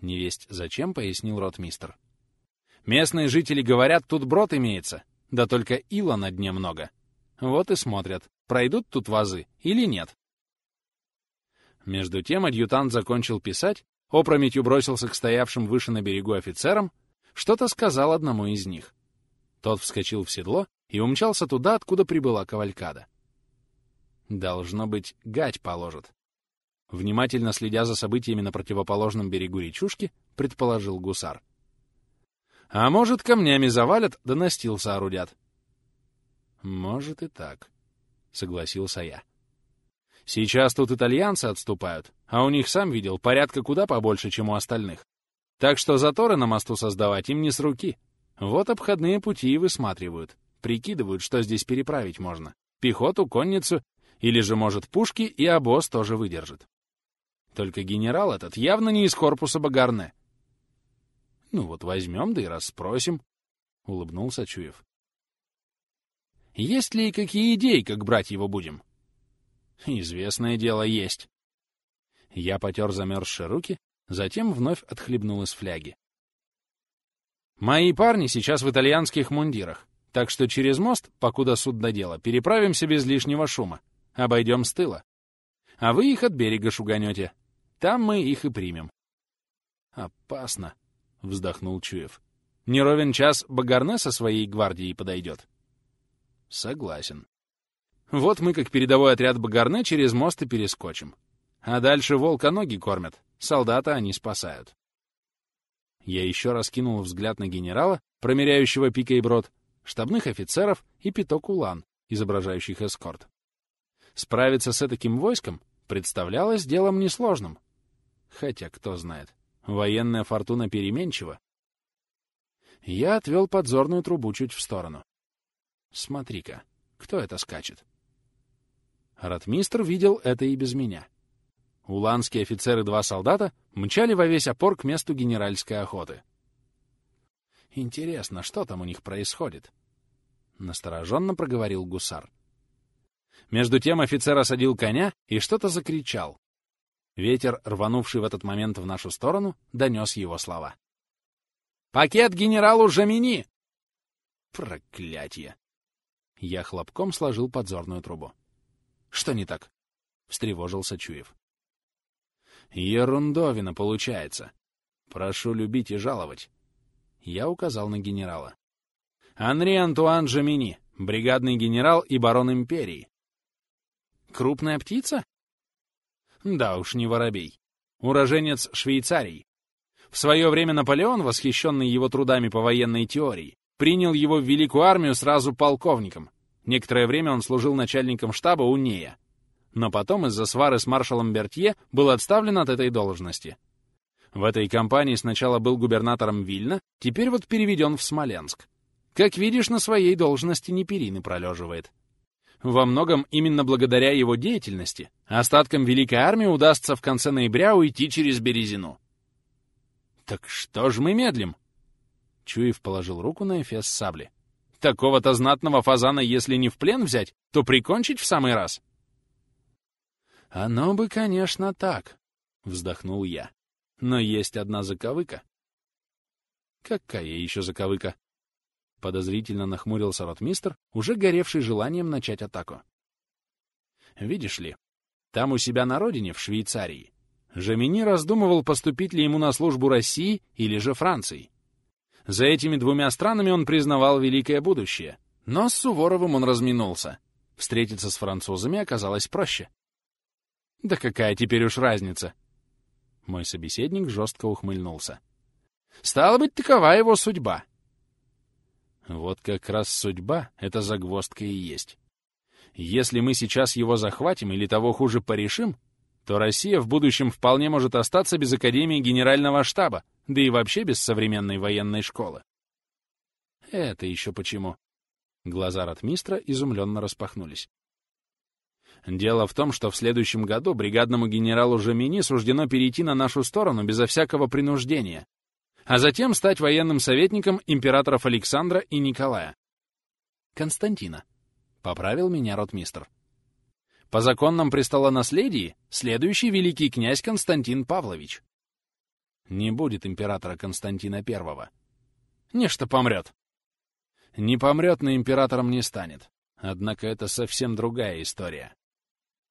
Невесть зачем, пояснил ротмистр. «Местные жители говорят, тут брод имеется, да только ила на дне много. Вот и смотрят, пройдут тут вазы или нет». Между тем адъютант закончил писать, опрометью бросился к стоявшим выше на берегу офицерам, что-то сказал одному из них. Тот вскочил в седло и умчался туда, откуда прибыла кавалькада. Должно быть, гать положит. Внимательно следя за событиями на противоположном берегу речушки, предположил гусар. А может, камнями завалят, да настил соорудят. Может и так, — согласился я. Сейчас тут итальянцы отступают, а у них, сам видел, порядка куда побольше, чем у остальных. Так что заторы на мосту создавать им не с руки. Вот обходные пути и высматривают. Прикидывают, что здесь переправить можно. Пехоту, конницу, или же, может, пушки и обоз тоже выдержит. Только генерал этот явно не из корпуса Багарне. Ну вот возьмем, да и расспросим, — улыбнулся Чуев. Есть ли какие идеи, как брать его будем? Известное дело есть. Я потер замерзшие руки, затем вновь отхлебнул из фляги. Мои парни сейчас в итальянских мундирах, так что через мост, покуда суд до переправимся без лишнего шума, обойдем с тыла. А вы их от берега шуганете. Там мы их и примем. Опасно, — вздохнул Чуев. Не ровен час Багарне со своей гвардией подойдет. Согласен. Вот мы, как передовой отряд Багарне, через мост и перескочим. А дальше волка ноги кормят, солдата они спасают. Я еще раз кинул взгляд на генерала, промеряющего пикой брод, штабных офицеров и пяток улан, изображающих эскорт. Справиться с таким войском представлялось делом несложным. Хотя, кто знает, военная фортуна переменчива. Я отвел подзорную трубу чуть в сторону. Смотри-ка, кто это скачет? Ратмистр видел это и без меня. Уланские офицеры два солдата мчали во весь опор к месту генеральской охоты. Интересно, что там у них происходит? Настороженно проговорил гусар. Между тем офицер осадил коня и что-то закричал. Ветер, рванувший в этот момент в нашу сторону, донес его слова. «Пакет генералу Жамини!» Проклятье! Я хлопком сложил подзорную трубу. «Что не так?» — встревожился Чуев. «Ерундовина получается. Прошу любить и жаловать». Я указал на генерала. «Анри Антуан Жамини, бригадный генерал и барон империи». «Крупная птица?» «Да уж, не воробей. Уроженец Швейцарии. В свое время Наполеон, восхищенный его трудами по военной теории, принял его в Великую армию сразу полковником. Некоторое время он служил начальником штаба у Нея но потом из-за свары с маршалом Бертье был отставлен от этой должности. В этой компании сначала был губернатором Вильна, теперь вот переведен в Смоленск. Как видишь, на своей должности не перины пролеживает. Во многом именно благодаря его деятельности остаткам Великой Армии удастся в конце ноября уйти через Березину. «Так что ж мы медлим?» Чуев положил руку на эфес сабли. «Такого-то знатного фазана, если не в плен взять, то прикончить в самый раз». «Оно бы, конечно, так», — вздохнул я. «Но есть одна заковыка». «Какая еще заковыка?» Подозрительно нахмурился ротмистр, уже горевший желанием начать атаку. «Видишь ли, там у себя на родине, в Швейцарии, Жемини раздумывал, поступить ли ему на службу России или же Франции. За этими двумя странами он признавал великое будущее, но с Суворовым он разминулся. Встретиться с французами оказалось проще. Да какая теперь уж разница? Мой собеседник жестко ухмыльнулся. Стало быть, такова его судьба. Вот как раз судьба — это загвоздка и есть. Если мы сейчас его захватим или того хуже порешим, то Россия в будущем вполне может остаться без Академии Генерального штаба, да и вообще без современной военной школы. Это еще почему? Глаза ратмистра изумленно распахнулись. Дело в том, что в следующем году бригадному генералу Жамини суждено перейти на нашу сторону безо всякого принуждения, а затем стать военным советником императоров Александра и Николая. Константина. Поправил меня ротмистр. По законном престолонаследии следующий великий князь Константин Павлович. Не будет императора Константина I. Нечто помрет. Не помрет, но императором не станет. Однако это совсем другая история.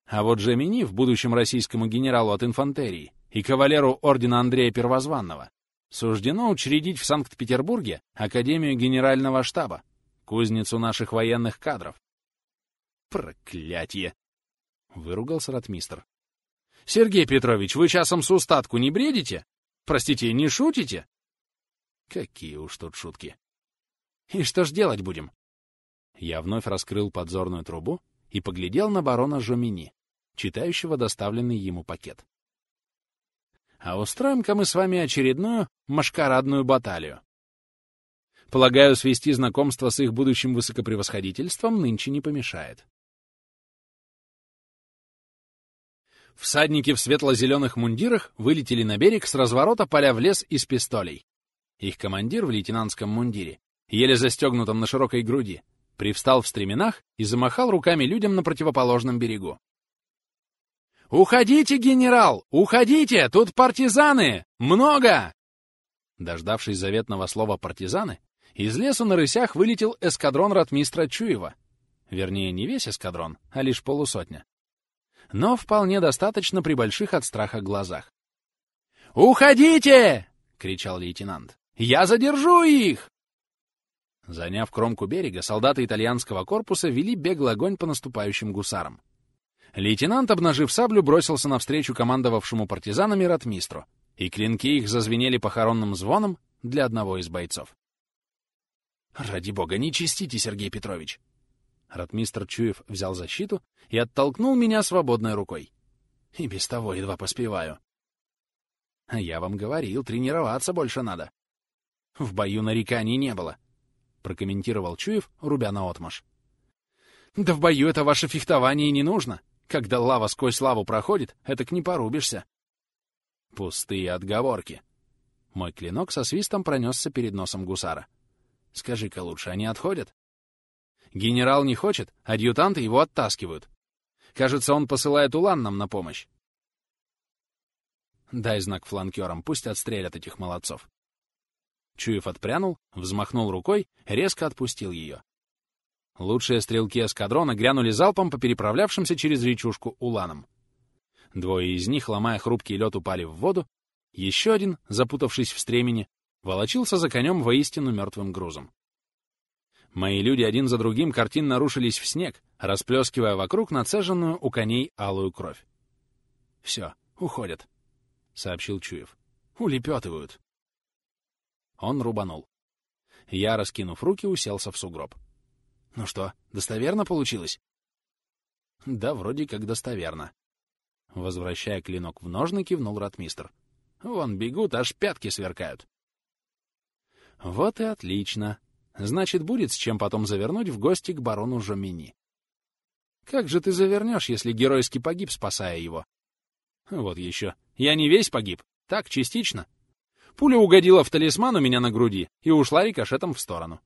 А вот Жемини, в будущем российскому генералу от инфантерии и кавалеру ордена Андрея Первозванного, суждено учредить в Санкт-Петербурге Академию Генерального штаба, кузницу наших военных кадров. Проклятье! — выругался ратмистр. — Сергей Петрович, вы часом с устатку не бредите? Простите, не шутите? Какие уж тут шутки. И что ж делать будем? Я вновь раскрыл подзорную трубу и поглядел на барона Жомини, читающего доставленный ему пакет. А устроим-ка мы с вами очередную машкарадную баталию. Полагаю, свести знакомство с их будущим высокопревосходительством нынче не помешает. Всадники в светло-зеленых мундирах вылетели на берег с разворота поля в лес из пистолей. Их командир в лейтенантском мундире, еле застегнутом на широкой груди, привстал в стременах и замахал руками людям на противоположном берегу. «Уходите, генерал! Уходите! Тут партизаны! Много!» Дождавшись заветного слова «партизаны», из лесу на рысях вылетел эскадрон ратмистра Чуева. Вернее, не весь эскадрон, а лишь полусотня но вполне достаточно при больших от страха глазах. «Уходите!» — кричал лейтенант. «Я задержу их!» Заняв кромку берега, солдаты итальянского корпуса вели беглый огонь по наступающим гусарам. Лейтенант, обнажив саблю, бросился навстречу командовавшему партизанами ратмистру, и клинки их зазвенели похоронным звоном для одного из бойцов. «Ради бога, не чистите, Сергей Петрович!» Ратмистр Чуев взял защиту и оттолкнул меня свободной рукой. И без того едва поспеваю. А я вам говорил, тренироваться больше надо. В бою нареканий не было, — прокомментировал Чуев, рубя наотмашь. Да в бою это ваше фехтование не нужно. Когда лава сквозь лаву проходит, это к не порубишься. Пустые отговорки. Мой клинок со свистом пронесся перед носом гусара. Скажи-ка лучше, они отходят? Генерал не хочет, адъютанты его оттаскивают. Кажется, он посылает улан нам на помощь. Дай знак фланкерам, пусть отстрелят этих молодцов. Чуев отпрянул, взмахнул рукой, резко отпустил ее. Лучшие стрелки эскадрона грянули залпом по переправлявшимся через речушку уланам. Двое из них, ломая хрупкий лед, упали в воду. Еще один, запутавшись в стремени, волочился за конем воистину мертвым грузом. Мои люди один за другим картинно рушились в снег, расплескивая вокруг нацеженную у коней алую кровь. «Все, уходят», — сообщил Чуев. «Улепетывают». Он рубанул. Я, раскинув руки, уселся в сугроб. «Ну что, достоверно получилось?» «Да, вроде как достоверно». Возвращая клинок в ножны, кивнул ратмистр. «Вон бегут, аж пятки сверкают». «Вот и отлично», Значит, будет с чем потом завернуть в гости к барону Жомини. Как же ты завернешь, если геройски погиб, спасая его? Вот еще. Я не весь погиб. Так, частично. Пуля угодила в талисман у меня на груди и ушла рикошетом в сторону.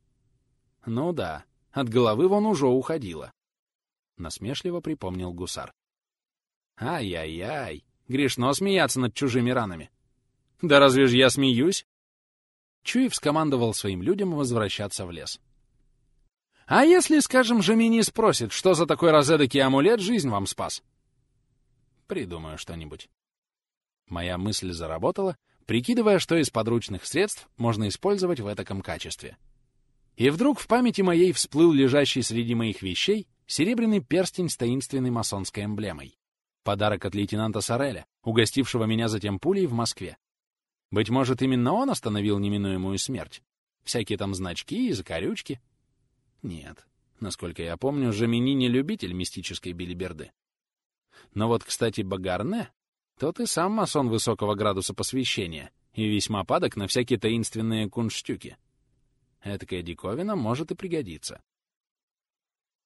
Ну да, от головы вон уже уходила. Насмешливо припомнил гусар. Ай-яй-яй, грешно смеяться над чужими ранами. Да разве ж я смеюсь? Чуев скомандовал своим людям возвращаться в лес. «А если, скажем, Жемини спросит, что за такой разэдакий амулет жизнь вам спас?» «Придумаю что-нибудь». Моя мысль заработала, прикидывая, что из подручных средств можно использовать в этаком качестве. И вдруг в памяти моей всплыл лежащий среди моих вещей серебряный перстень с таинственной масонской эмблемой. Подарок от лейтенанта Сареля, угостившего меня затем пулей в Москве. Быть может, именно он остановил неминуемую смерть? Всякие там значки и закорючки? Нет. Насколько я помню, Жамини не любитель мистической билиберды. Но вот, кстати, Багарне, тот и сам масон высокого градуса посвящения и весьма падок на всякие таинственные кунштюки. Этакая диковина может и пригодиться.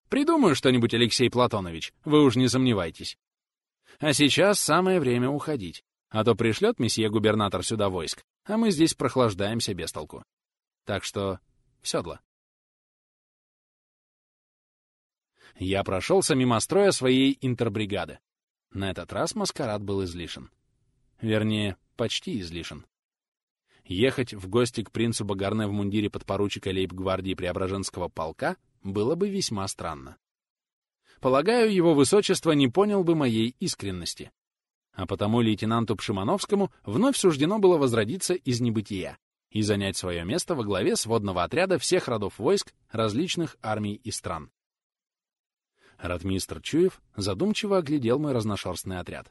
Придумаю что-нибудь, Алексей Платонович, вы уж не сомневайтесь. А сейчас самое время уходить. А то пришлет месье губернатор сюда войск, а мы здесь прохлаждаемся без толку. Так что в седло. Я прошелся мимо строя своей интербригады. На этот раз маскарад был излишен. Вернее, почти излишен. Ехать в гости к принцу Багарне в мундире подпоручика лейб-гвардии Преображенского полка было бы весьма странно. Полагаю, его высочество не понял бы моей искренности а потому лейтенанту Пшимановскому вновь суждено было возродиться из небытия и занять свое место во главе сводного отряда всех родов войск различных армий и стран. Ратмистр Чуев задумчиво оглядел мой разношерстный отряд.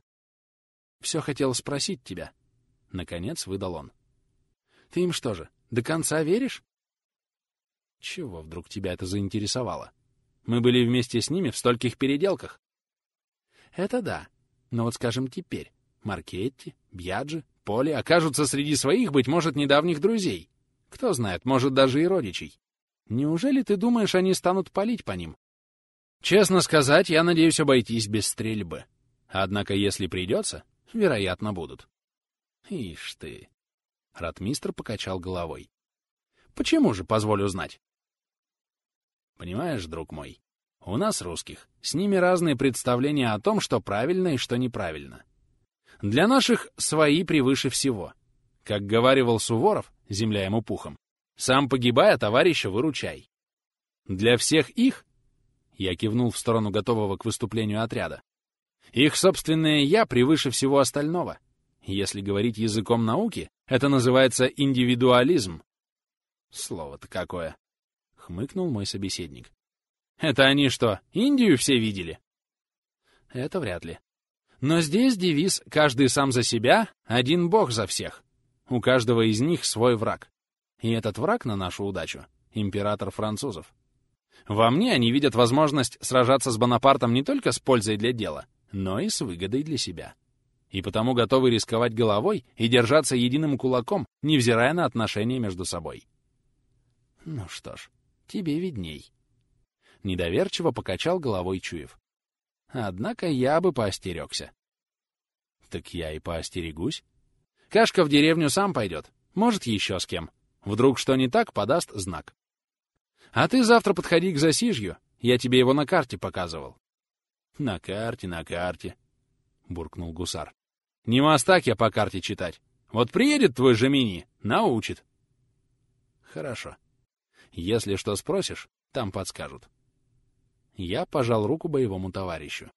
«Все хотел спросить тебя». Наконец выдал он. «Ты им что же, до конца веришь?» «Чего вдруг тебя это заинтересовало?» Мы были вместе с ними в стольких переделках. Это да. Но вот скажем теперь, Маркетти, Бьяджи, Поли окажутся среди своих, быть может, недавних друзей. Кто знает, может, даже и родичей. Неужели ты думаешь, они станут палить по ним? Честно сказать, я надеюсь обойтись без стрельбы. Однако, если придется, вероятно, будут. Ишь ты. Ратмистр покачал головой. Почему же, позволю знать? Понимаешь, друг мой, у нас, русских, с ними разные представления о том, что правильно и что неправильно. Для наших свои превыше всего. Как говаривал Суворов, земля ему пухом, сам погибай, а товарища выручай. Для всех их, я кивнул в сторону готового к выступлению отряда, их собственное «я» превыше всего остального. Если говорить языком науки, это называется индивидуализм. Слово-то какое! — хмыкнул мой собеседник. Это они что, Индию все видели? Это вряд ли. Но здесь девиз «каждый сам за себя, один бог за всех». У каждого из них свой враг. И этот враг на нашу удачу — император французов. Во мне они видят возможность сражаться с Бонапартом не только с пользой для дела, но и с выгодой для себя. И потому готовы рисковать головой и держаться единым кулаком, невзирая на отношения между собой. Ну что ж, тебе видней. Недоверчиво покачал головой Чуев. Однако я бы поостерегся. Так я и поостерегусь. Кашка в деревню сам пойдет. Может, еще с кем. Вдруг что не так, подаст знак. А ты завтра подходи к засижью. Я тебе его на карте показывал. На карте, на карте, — буркнул гусар. Не мастак я по карте читать. Вот приедет твой Жемини, научит. Хорошо. Если что спросишь, там подскажут. Я пожал руку боевому товарищу.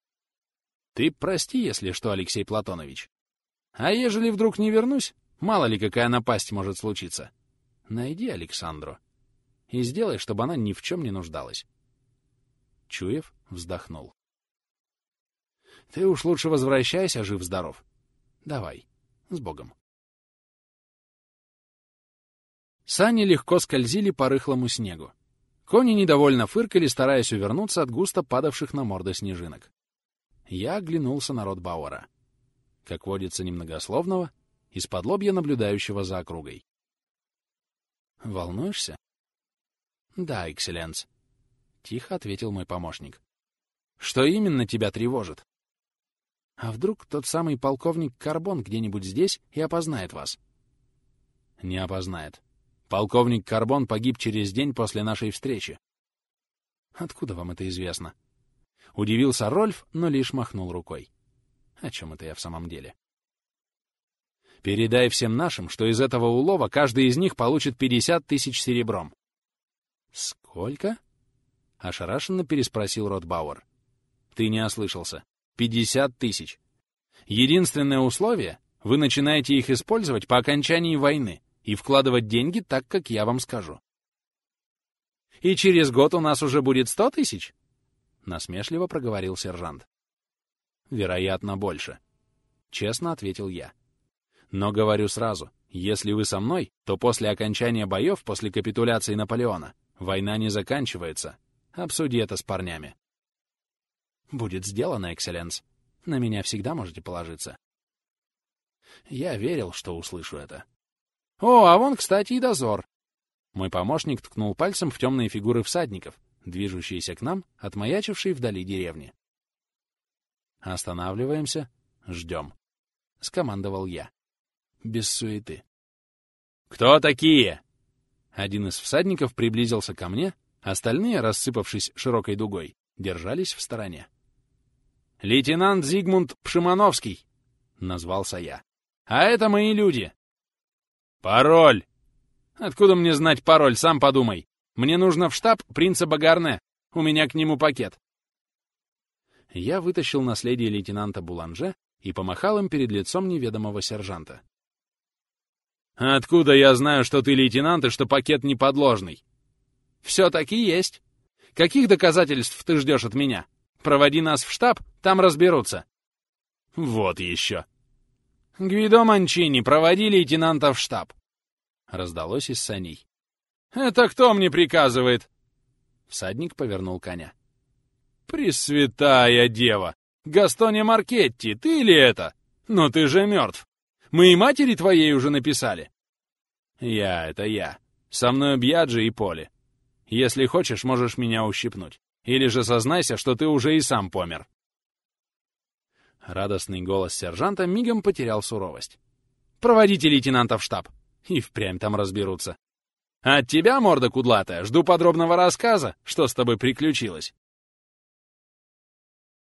Ты прости, если что, Алексей Платонович. А ежели вдруг не вернусь, мало ли какая напасть может случиться. Найди Александру и сделай, чтобы она ни в чем не нуждалась. Чуев вздохнул. Ты уж лучше возвращайся, жив-здоров. Давай, с Богом. Сани легко скользили по рыхлому снегу. Кони недовольно фыркали, стараясь увернуться от густо падавших на морды снежинок. Я оглянулся на рот Бауэра. Как водится немногословного, из-под лобья наблюдающего за округой. «Волнуешься?» «Да, экселленс», — тихо ответил мой помощник. «Что именно тебя тревожит?» «А вдруг тот самый полковник Карбон где-нибудь здесь и опознает вас?» «Не опознает. Полковник Карбон погиб через день после нашей встречи. Откуда вам это известно? Удивился Рольф, но лишь махнул рукой. О чем это я в самом деле? Передай всем нашим, что из этого улова каждый из них получит 50 тысяч серебром. Сколько? Ошарашенно переспросил Ротбауэр. Ты не ослышался. 50 тысяч. Единственное условие — вы начинаете их использовать по окончании войны, и вкладывать деньги так, как я вам скажу. «И через год у нас уже будет сто тысяч?» — насмешливо проговорил сержант. «Вероятно, больше», — честно ответил я. «Но говорю сразу, если вы со мной, то после окончания боев, после капитуляции Наполеона, война не заканчивается. Обсуди это с парнями». «Будет сделано, экселленс. На меня всегда можете положиться». Я верил, что услышу это. «О, а вон, кстати, и дозор!» Мой помощник ткнул пальцем в темные фигуры всадников, движущиеся к нам, отмаячившие вдали деревни. «Останавливаемся, ждем», — скомандовал я. Без суеты. «Кто такие?» Один из всадников приблизился ко мне, остальные, рассыпавшись широкой дугой, держались в стороне. «Лейтенант Зигмунд Пшимановский!» — назвался я. «А это мои люди!» «Пароль!» «Откуда мне знать пароль, сам подумай. Мне нужно в штаб принца Багарне. У меня к нему пакет». Я вытащил наследие лейтенанта Буланже и помахал им перед лицом неведомого сержанта. «Откуда я знаю, что ты лейтенант и что пакет не подложный?» «Все-таки есть. Каких доказательств ты ждешь от меня? Проводи нас в штаб, там разберутся». «Вот еще!» «Гвидо Манчини, проводи лейтенанта в штаб!» Раздалось из саней. «Это кто мне приказывает?» Всадник повернул коня. Пресвятая дева! Гастоне Маркетти, ты ли это? Но ты же мертв! Мы и матери твоей уже написали!» «Я, это я. Со мной Бьяджи и Поли. Если хочешь, можешь меня ущипнуть. Или же сознайся, что ты уже и сам помер». Радостный голос сержанта мигом потерял суровость. «Проводите лейтенанта в штаб. И впрямь там разберутся. От тебя, морда кудлатая, жду подробного рассказа, что с тобой приключилось.